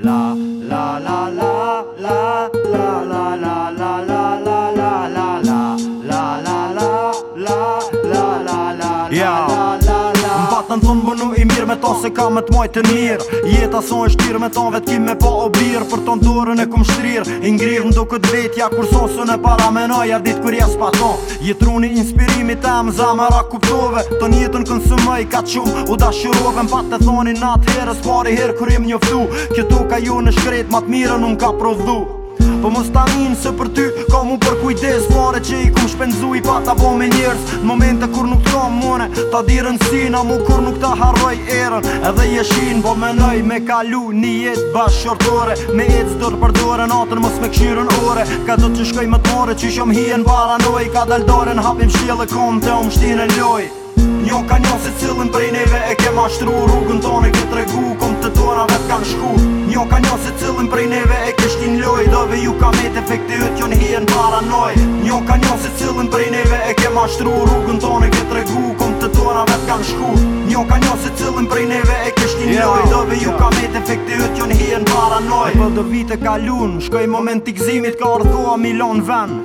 啦啦啦啦。ta se ka me t'moj të mirë Jeta so e shtirë me ta vetë kim me pa o birë Për ton dorën e kum shtrirë Ngrirë në këtë vetja kur sosën e para me na ditë kur jes pa ta Jetruni inspirimi ta më zamara kuptove Të jetën kënë së më i ka qu U da shirove më patë të thoni natë herë pari herë kërim një fdu Kjo tu ka ju në shkret matë mirën unë ka provdu Po mos ta minë se për ty Ka mu për kujdes Mare që i kum shpenzu i pa ta bo me njerës Në momente kur nuk ta mune Ta dirën si na mu kur nuk ta harroj erën Edhe jeshin Po me me kalu një jetë bashkë Me jetës dërë për dore Në atër mos me këshirën ore Ka do që shkoj më të more Që shumë hien baranoj Ka dal në hapim shtjelë Kom të om e loj Njo ka njo se cilën prej neve E ke ma rrugën ton punoj Njo ka njo se cilin prej neve e ke mashtru Rrugën tonë e ke tregu, kom të tona vet kanë shku Njo ka njo se cilin prej neve e ke shtin yeah, njoj Dove ju yeah. ka me të efekti ytë jo në hien paranoj E për do vite kalun, shkoj moment t'i gzimit ka ardhua milon ven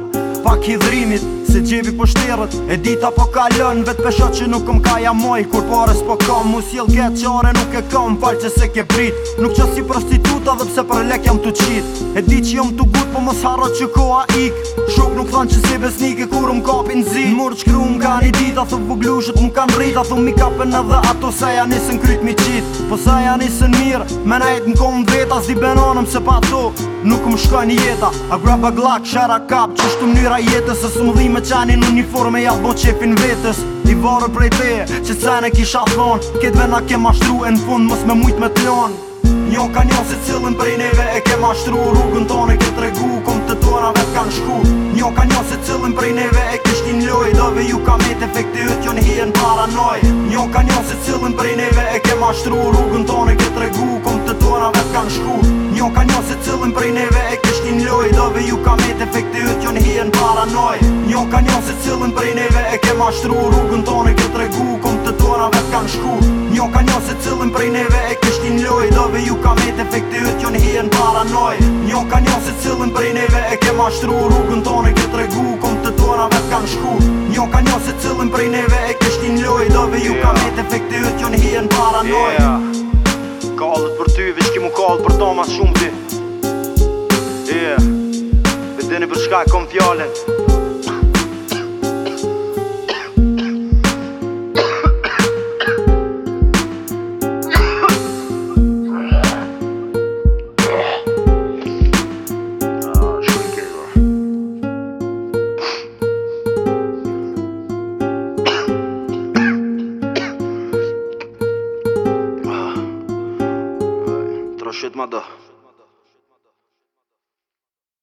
Pak hidrimit, Se gjevi po shtirët E dita po kalën Vet peshat që nuk kom ka jamoj Kur pares po kam Mus jel ket që are nuk e kam Fal që se ke brit Nuk që si prostituta Dhe pse për lek jam të qit E di që jam të gut Po mos harrat që koha ik Shok nuk than që si besnike Kur um kapin zi Mur që kru mka një A Thu vuglushet mu kan rrit A thu mi kapen edhe ato Se janë isën kryt mi qit Po se janë isën mirë Me najt në kom vet As benonëm se pa to Nuk më shkojnë jeta A grab a shara kap Qështu jetës së qani në uniforme ja bo qefin vetës Ti varë prej te, që të sajnë kisha thonë Ketve na ke ma shtru e në fund mos me mujt me lonë Njo ka njo se cilën prej neve e ke ashtru Rrugën tonë e ke të regu, kom të tona me kanë shku Njo ka njo se cilën prej neve e ke loj Dove ju ka me t'efekti hët, jo në hien paranoj Njo ka njo se cilën prej neve e ke ashtru Rrugën tonë e ke të regu, kom të tona me kanë shku Njo ka njo se prej neve e loj Dove ju ka me t'efekti hët, jo në paranoj jo ka njo se cilin prej neve e ke mashtru Rrugën tonë e ke tregu, kum të tona vet kanë shku Njo ka njo se cilin prej neve e kështin loj Dove ju ka met efekti ytë jo në hien paranoj Njo ka njo se cilin prej neve e ke mashtru Rrugën tonë e ke tregu, kum të tona vet kanë shku Njo ka njo se cilin prej neve e kështin loj Dove ju ka met efekti ytë jo në hien paranoj yeah. Kallët për ty, veç ki mu kallët për ta mas shumë ti Yeah Vedeni për shka e kom fjallet 我说他妈的。